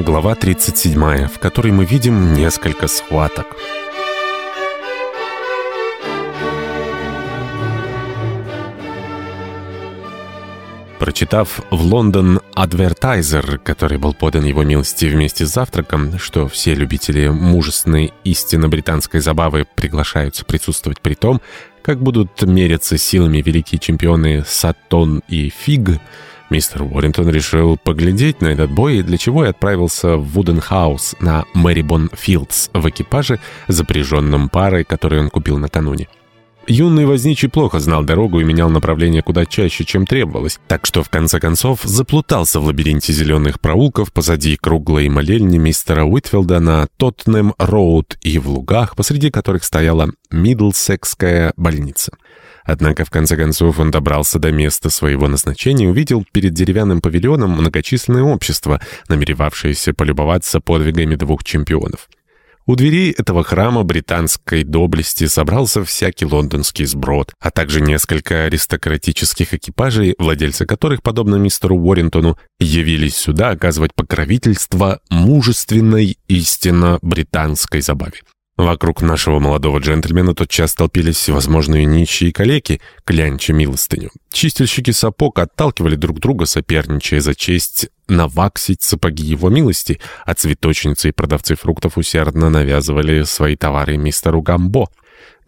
Глава 37, в которой мы видим несколько схваток. Прочитав в Лондон «Адвертайзер», который был подан его милости вместе с завтраком, что все любители мужественной истинно британской забавы приглашаются присутствовать при том, как будут меряться силами великие чемпионы Саттон и Фиг, мистер Уоррингтон решил поглядеть на этот бой, для чего и отправился в Вуденхаус на Мэрибон Филдс в экипаже, запряженном парой, который он купил накануне. Юный возничий плохо знал дорогу и менял направление куда чаще, чем требовалось, так что в конце концов заплутался в лабиринте зеленых проулков позади круглой молельни мистера Уитфилда на Тоттенем-Роуд и в лугах, посреди которых стояла Мидлсекская больница. Однако, в конце концов, он добрался до места своего назначения и увидел перед деревянным павильоном многочисленное общество, намеревавшееся полюбоваться подвигами двух чемпионов. У дверей этого храма британской доблести собрался всякий лондонский сброд, а также несколько аристократических экипажей, владельцы которых, подобно мистеру Уоррентону, явились сюда оказывать покровительство мужественной истинно британской забаве. Вокруг нашего молодого джентльмена тотчас толпились всевозможные нищие и калеки, клянча милостыню. Чистильщики сапог отталкивали друг друга, соперничая за честь наваксить сапоги его милости, а цветочницы и продавцы фруктов усердно навязывали свои товары мистеру Гамбо.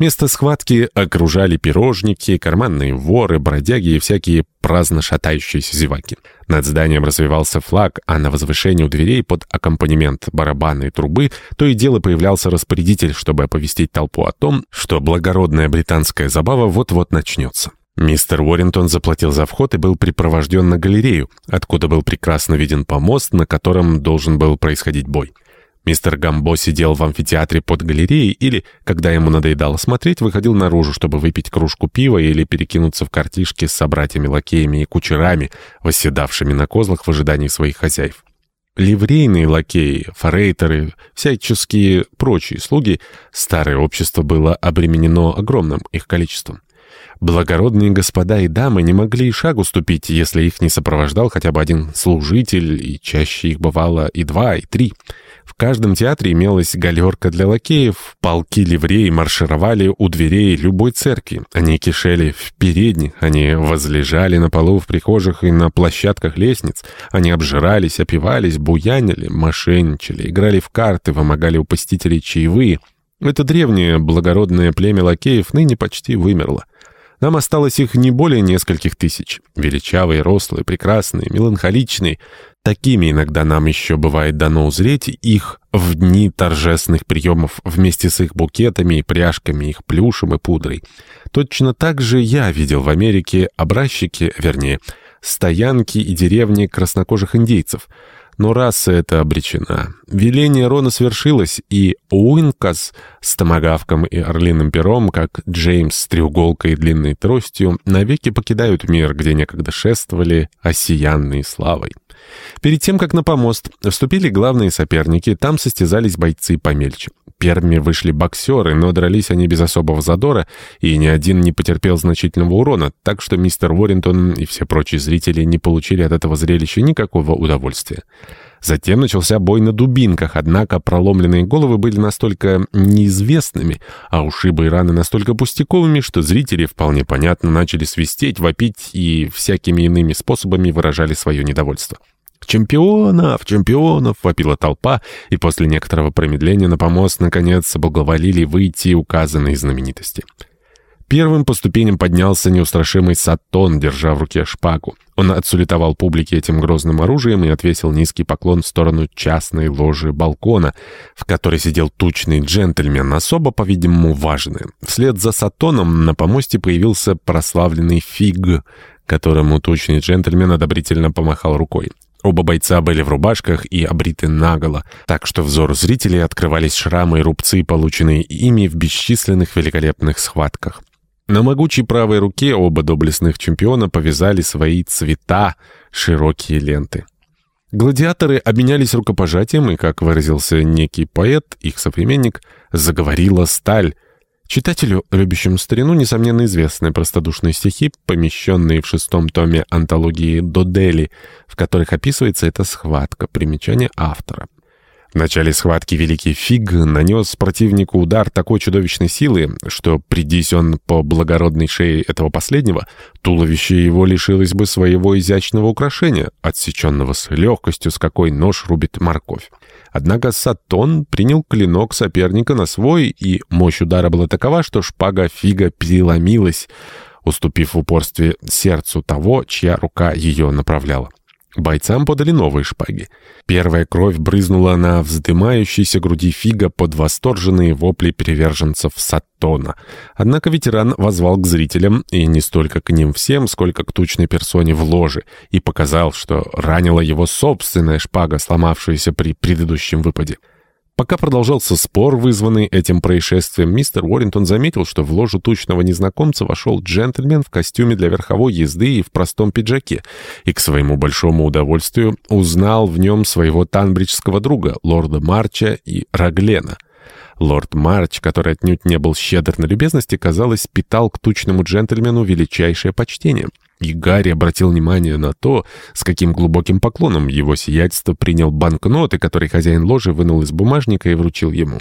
Место схватки окружали пирожники, карманные воры, бродяги и всякие праздно шатающиеся зеваки. Над зданием развивался флаг, а на возвышении у дверей под аккомпанемент барабанной трубы то и дело появлялся распорядитель, чтобы оповестить толпу о том, что благородная британская забава вот-вот начнется. Мистер Уоррингтон заплатил за вход и был припровожден на галерею, откуда был прекрасно виден помост, на котором должен был происходить бой. Мистер Гамбо сидел в амфитеатре под галереей или, когда ему надоедало смотреть, выходил наружу, чтобы выпить кружку пива или перекинуться в картишки с собратьями-лакеями и кучерами, восседавшими на козлах в ожидании своих хозяев. Ливрейные лакеи, форейтеры, всяческие прочие слуги, старое общество было обременено огромным их количеством. Благородные господа и дамы не могли и шагу ступить, если их не сопровождал хотя бы один служитель, и чаще их бывало и два, и три — в каждом театре имелась галерка для лакеев, полки ливреи маршировали у дверей любой церкви. Они кишели в передних, они возлежали на полу в прихожих и на площадках лестниц. Они обжирались, опивались, буянили, мошенничали, играли в карты, вымогали у посетителей чаевые. Это древнее благородное племя лакеев ныне почти вымерло. Нам осталось их не более нескольких тысяч. Величавые, рослые, прекрасные, меланхоличные — Такими иногда нам еще бывает дано узреть их в дни торжественных приемов вместе с их букетами и пряжками, их плюшем и пудрой. Точно так же я видел в Америке образчики, вернее, стоянки и деревни краснокожих индейцев — но раса эта обречена. Веление Рона свершилось, и Уинкас с томагавком и орлиным пером, как Джеймс с треуголкой и длинной тростью, навеки покидают мир, где некогда шествовали осиянные славой. Перед тем, как на помост вступили главные соперники, там состязались бойцы помельче. Первыми вышли боксеры, но дрались они без особого задора, и ни один не потерпел значительного урона, так что мистер Уоррингтон и все прочие зрители не получили от этого зрелища никакого удовольствия. Затем начался бой на дубинках, однако проломленные головы были настолько неизвестными, а ушибы и раны настолько пустяковыми, что зрители вполне понятно начали свистеть, вопить и всякими иными способами выражали свое недовольство. «Чемпионов! Чемпионов!» — вопила толпа, и после некоторого промедления на помост, наконец, благоволили выйти указанные знаменитости. Первым по ступеням поднялся неустрашимый Сатон, держа в руке шпагу. Он отсулетовал публике этим грозным оружием и отвесил низкий поклон в сторону частной ложи балкона, в которой сидел тучный джентльмен, особо, по-видимому, важный. Вслед за Сатоном на помосте появился прославленный Фиг, которому тучный джентльмен одобрительно помахал рукой. Оба бойца были в рубашках и обриты наголо, так что взору зрителей открывались шрамы и рубцы, полученные ими в бесчисленных великолепных схватках. На могучей правой руке оба доблестных чемпиона повязали свои цвета, широкие ленты. Гладиаторы обменялись рукопожатием, и, как выразился некий поэт, их современник, заговорила сталь. Читателю, любящему старину, несомненно известны простодушные стихи, помещенные в шестом томе антологии «Додели», в которых описывается эта схватка, примечание автора. В начале схватки Великий Фиг нанес противнику удар такой чудовищной силы, что, придись он по благородной шее этого последнего, туловище его лишилось бы своего изящного украшения, отсеченного с легкостью, с какой нож рубит морковь. Однако Сатон принял клинок соперника на свой, и мощь удара была такова, что шпага Фига переломилась, уступив в упорстве сердцу того, чья рука ее направляла. Бойцам подали новые шпаги. Первая кровь брызнула на вздымающейся груди Фига под восторженные вопли приверженцев Сатона. Однако ветеран возвал к зрителям, и не столько к ним всем, сколько к тучной персоне в ложе, и показал, что ранила его собственная шпага, сломавшаяся при предыдущем выпаде. Пока продолжался спор, вызванный этим происшествием, мистер Уоррингтон заметил, что в ложу тучного незнакомца вошел джентльмен в костюме для верховой езды и в простом пиджаке, и к своему большому удовольствию узнал в нем своего танбриджского друга, лорда Марча и Раглена. Лорд Марч, который отнюдь не был щедр на любезности, казалось, питал к тучному джентльмену величайшее почтение — и Гарри обратил внимание на то, с каким глубоким поклоном его сиятельство принял банкноты, которые хозяин ложи вынул из бумажника и вручил ему.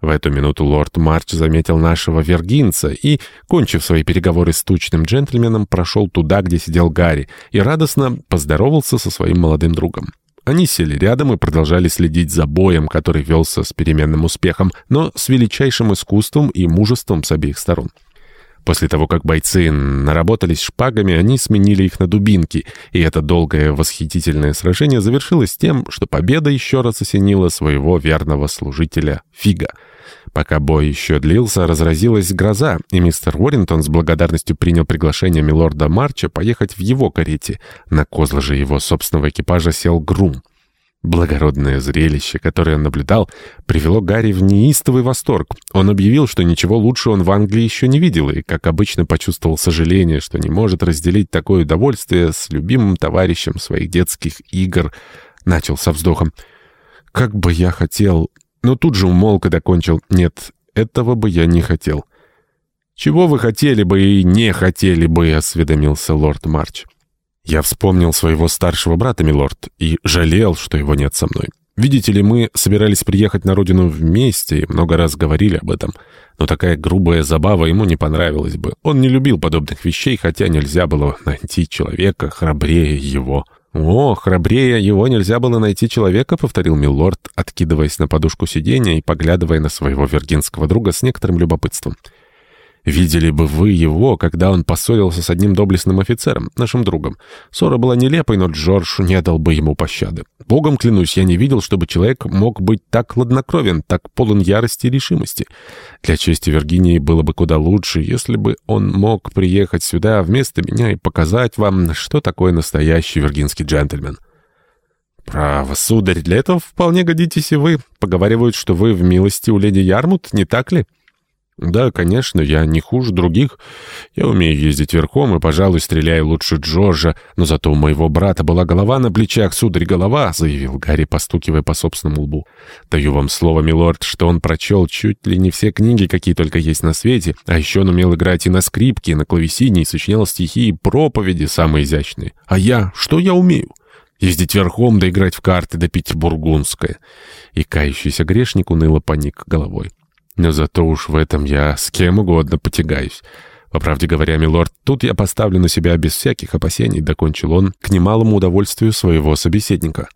В эту минуту лорд Марч заметил нашего вергинца и, кончив свои переговоры с тучным джентльменом, прошел туда, где сидел Гарри, и радостно поздоровался со своим молодым другом. Они сели рядом и продолжали следить за боем, который велся с переменным успехом, но с величайшим искусством и мужеством с обеих сторон. После того, как бойцы наработались шпагами, они сменили их на дубинки, и это долгое восхитительное сражение завершилось тем, что победа еще раз осенила своего верного служителя Фига. Пока бой еще длился, разразилась гроза, и мистер Уоррингтон с благодарностью принял приглашение милорда Марча поехать в его карете. На козла же его собственного экипажа сел грум. Благородное зрелище, которое он наблюдал, привело Гарри в неистовый восторг. Он объявил, что ничего лучше он в Англии еще не видел, и, как обычно, почувствовал сожаление, что не может разделить такое удовольствие с любимым товарищем своих детских игр. Начал со вздохом. «Как бы я хотел...» Но тут же умолк и докончил. «Нет, этого бы я не хотел». «Чего вы хотели бы и не хотели бы?» — осведомился лорд Марч. Я вспомнил своего старшего брата, милорд, и жалел, что его нет со мной. Видите ли, мы собирались приехать на родину вместе и много раз говорили об этом. Но такая грубая забава ему не понравилась бы. Он не любил подобных вещей, хотя нельзя было найти человека храбрее его. «О, храбрее его нельзя было найти человека», — повторил милорд, откидываясь на подушку сиденья и поглядывая на своего вергинского друга с некоторым любопытством. Видели бы вы его, когда он поссорился с одним доблестным офицером, нашим другом. Ссора была нелепой, но Джордж не дал бы ему пощады. Богом клянусь, я не видел, чтобы человек мог быть так хладнокровен, так полон ярости и решимости. Для чести Виргинии было бы куда лучше, если бы он мог приехать сюда вместо меня и показать вам, что такое настоящий виргинский джентльмен. «Право, сударь, для этого вполне годитесь и вы. Поговаривают, что вы в милости у леди Ярмут, не так ли?» «Да, конечно, я не хуже других. Я умею ездить верхом и, пожалуй, стреляю лучше Джорджа, но зато у моего брата была голова на плечах, сударь, голова», — заявил Гарри, постукивая по собственному лбу. «Даю вам слово, милорд, что он прочел чуть ли не все книги, какие только есть на свете, а еще он умел играть и на скрипке, и на клавесине, и сочинял стихи и проповеди самые изящные. А я? Что я умею?» Ездить верхом, да играть в карты, да пить бургундское. И кающийся грешник уныло поник головой. Но зато уж в этом я с кем угодно потягаюсь. По правде говоря, милорд, тут я поставлю на себя без всяких опасений, докончил он к немалому удовольствию своего собеседника.